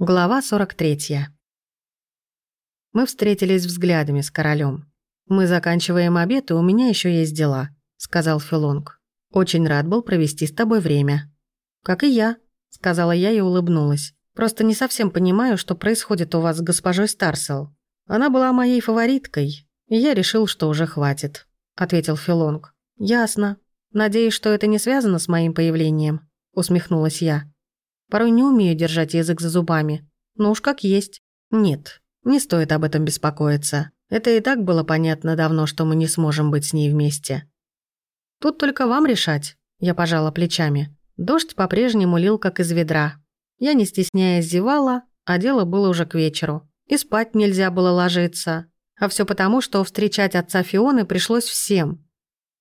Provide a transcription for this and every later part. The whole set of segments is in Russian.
Глава 43. Мы встретились взглядами с королем. «Мы заканчиваем обед, и у меня еще есть дела», — сказал Филонг. «Очень рад был провести с тобой время». «Как и я», — сказала я и улыбнулась. «Просто не совсем понимаю, что происходит у вас с госпожой Старсел. Она была моей фавориткой, и я решил, что уже хватит», — ответил Филонг. «Ясно. Надеюсь, что это не связано с моим появлением», — усмехнулась я. Порой не умею держать язык за зубами. Но уж как есть. Нет, не стоит об этом беспокоиться. Это и так было понятно давно, что мы не сможем быть с ней вместе. Тут только вам решать, я пожала плечами. Дождь по-прежнему лил как из ведра. Я, не стесняясь, зевала, а дело было уже к вечеру. И спать нельзя было ложиться. А все потому, что встречать отца Фионы пришлось всем.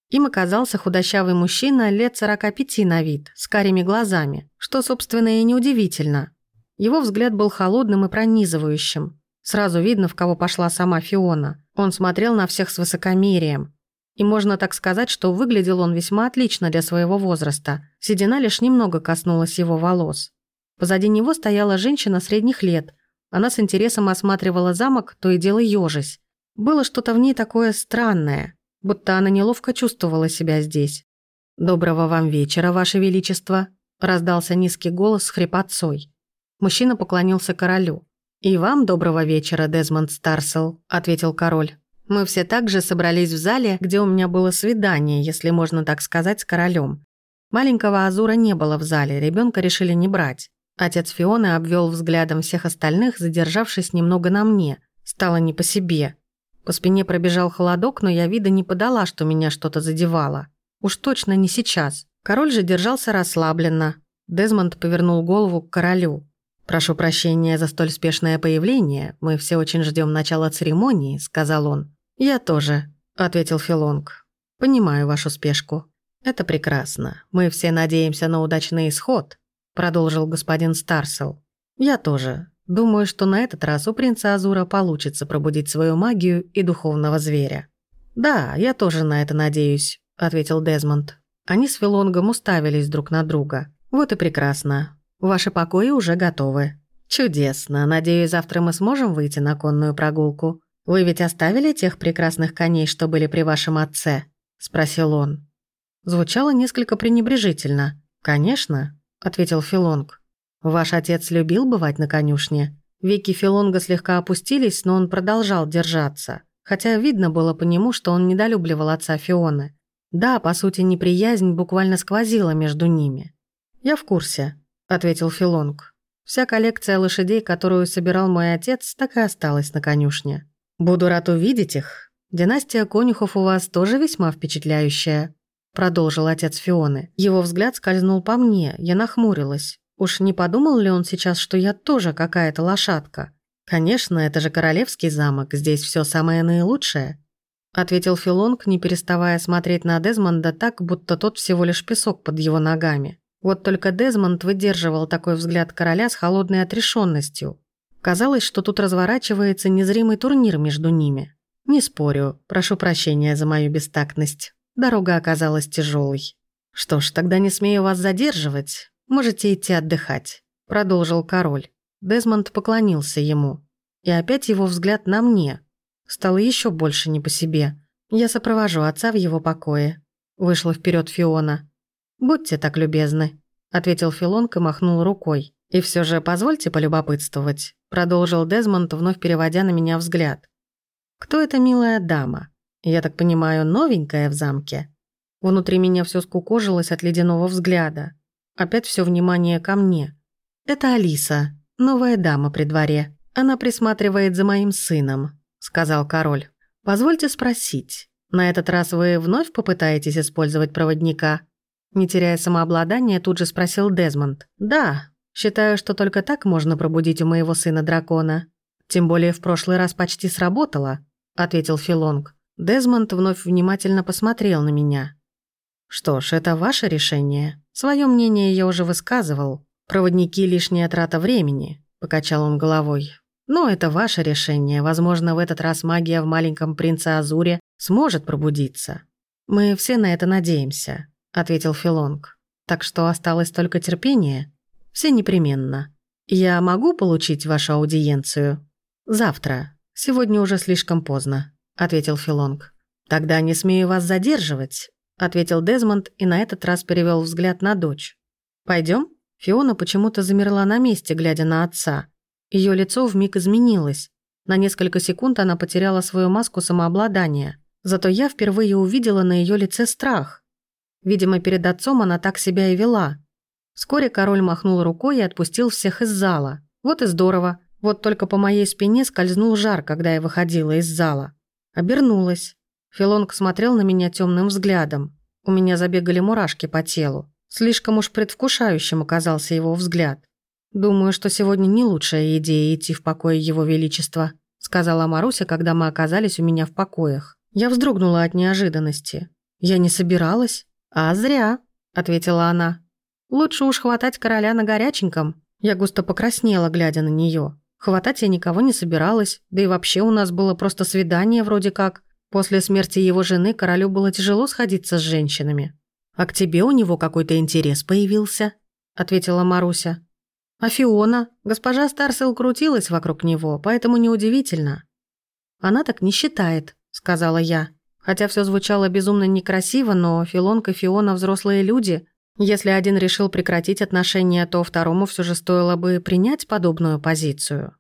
Им оказался худощавый мужчина лет 45 на вид, с карими глазами, что, собственно, и неудивительно. Его взгляд был холодным и пронизывающим. Сразу видно, в кого пошла сама Фиона. Он смотрел на всех с высокомерием. И можно так сказать, что выглядел он весьма отлично для своего возраста. Седина лишь немного коснулась его волос. Позади него стояла женщина средних лет. Она с интересом осматривала замок, то и дело ёжись. Было что-то в ней такое странное – будто она неловко чувствовала себя здесь. «Доброго вам вечера, Ваше Величество», – раздался низкий голос с хрипотцой. Мужчина поклонился королю. «И вам доброго вечера, Дезмонд Старсел», – ответил король. «Мы все также собрались в зале, где у меня было свидание, если можно так сказать, с королем. Маленького Азура не было в зале, ребенка решили не брать. Отец Фионы обвел взглядом всех остальных, задержавшись немного на мне. Стало не по себе. По спине пробежал холодок, но я вида не подала, что меня что-то задевало. Уж точно не сейчас. Король же держался расслабленно. Дезмонд повернул голову к королю. «Прошу прощения за столь спешное появление. Мы все очень ждем начала церемонии», — сказал он. «Я тоже», — ответил Филонг. «Понимаю вашу спешку. Это прекрасно. Мы все надеемся на удачный исход», — продолжил господин Старсел. «Я тоже. Думаю, что на этот раз у принца Азура получится пробудить свою магию и духовного зверя. «Да, я тоже на это надеюсь», — ответил Дезмонд. Они с Филонгом уставились друг на друга. «Вот и прекрасно. Ваши покои уже готовы». «Чудесно. Надеюсь, завтра мы сможем выйти на конную прогулку. Вы ведь оставили тех прекрасных коней, что были при вашем отце?» — спросил он. Звучало несколько пренебрежительно. «Конечно», — ответил Филонг. «Ваш отец любил бывать на конюшне?» Веки Филонга слегка опустились, но он продолжал держаться. Хотя видно было по нему, что он недолюбливал отца Фионы. Да, по сути, неприязнь буквально сквозила между ними. «Я в курсе», — ответил Филонг. «Вся коллекция лошадей, которую собирал мой отец, так и осталась на конюшне. Буду рад увидеть их. Династия конюхов у вас тоже весьма впечатляющая», — продолжил отец Фионы. Его взгляд скользнул по мне, я нахмурилась. Уж не подумал ли он сейчас, что я тоже какая-то лошадка? Конечно, это же королевский замок, здесь все самое наилучшее. Ответил Филонг, не переставая смотреть на Дезмонда так, будто тот всего лишь песок под его ногами. Вот только Дезмонд выдерживал такой взгляд короля с холодной отрешенностью. Казалось, что тут разворачивается незримый турнир между ними. Не спорю, прошу прощения за мою бестактность. Дорога оказалась тяжелой. Что ж, тогда не смею вас задерживать. «Можете идти отдыхать», — продолжил король. Дезмонд поклонился ему. И опять его взгляд на мне. Стало еще больше не по себе. «Я сопровожу отца в его покое», — вышла вперед Фиона. «Будьте так любезны», — ответил Филонг и махнул рукой. «И все же позвольте полюбопытствовать», — продолжил Дезмонд, вновь переводя на меня взгляд. «Кто эта милая дама? Я так понимаю, новенькая в замке?» Внутри меня все скукожилось от ледяного взгляда. Опять все внимание ко мне. «Это Алиса, новая дама при дворе. Она присматривает за моим сыном», — сказал король. «Позвольте спросить, на этот раз вы вновь попытаетесь использовать проводника?» Не теряя самообладания, тут же спросил Дезмонд. «Да, считаю, что только так можно пробудить у моего сына дракона. Тем более в прошлый раз почти сработало», — ответил Филонг. Дезмонд вновь внимательно посмотрел на меня. «Что ж, это ваше решение. Своё мнение я уже высказывал. Проводники – лишняя трата времени», – покачал он головой. «Но это ваше решение. Возможно, в этот раз магия в маленьком принце Азуре сможет пробудиться». «Мы все на это надеемся», – ответил Филонг. «Так что осталось только терпение?» «Все непременно». «Я могу получить вашу аудиенцию?» «Завтра. Сегодня уже слишком поздно», — ответил Филонг. «Тогда не смею вас задерживать», — ответил Дезмонд и на этот раз перевел взгляд на дочь. Пойдем? Фиона почему-то замерла на месте, глядя на отца. Ее лицо вмиг изменилось. На несколько секунд она потеряла свою маску самообладания. Зато я впервые увидела на ее лице страх. Видимо, перед отцом она так себя и вела. Вскоре король махнул рукой и отпустил всех из зала. Вот и здорово. Вот только по моей спине скользнул жар, когда я выходила из зала. Обернулась. Филонг смотрел на меня темным взглядом. У меня забегали мурашки по телу. Слишком уж предвкушающим оказался его взгляд. «Думаю, что сегодня не лучшая идея идти в покое Его Величества», сказала Маруся, когда мы оказались у меня в покоях. Я вздрогнула от неожиданности. «Я не собиралась?» «А зря», — ответила она. «Лучше уж хватать короля на горяченьком». Я густо покраснела, глядя на нее. Хватать я никого не собиралась, да и вообще у нас было просто свидание вроде как. После смерти его жены королю было тяжело сходиться с женщинами. «А к тебе у него какой-то интерес появился?» – ответила Маруся. «А Фиона? Госпожа Старсел крутилась вокруг него, поэтому неудивительно». «Она так не считает», – сказала я. Хотя все звучало безумно некрасиво, но Филонка и Фиона – взрослые люди. Если один решил прекратить отношения, то второму все же стоило бы принять подобную позицию.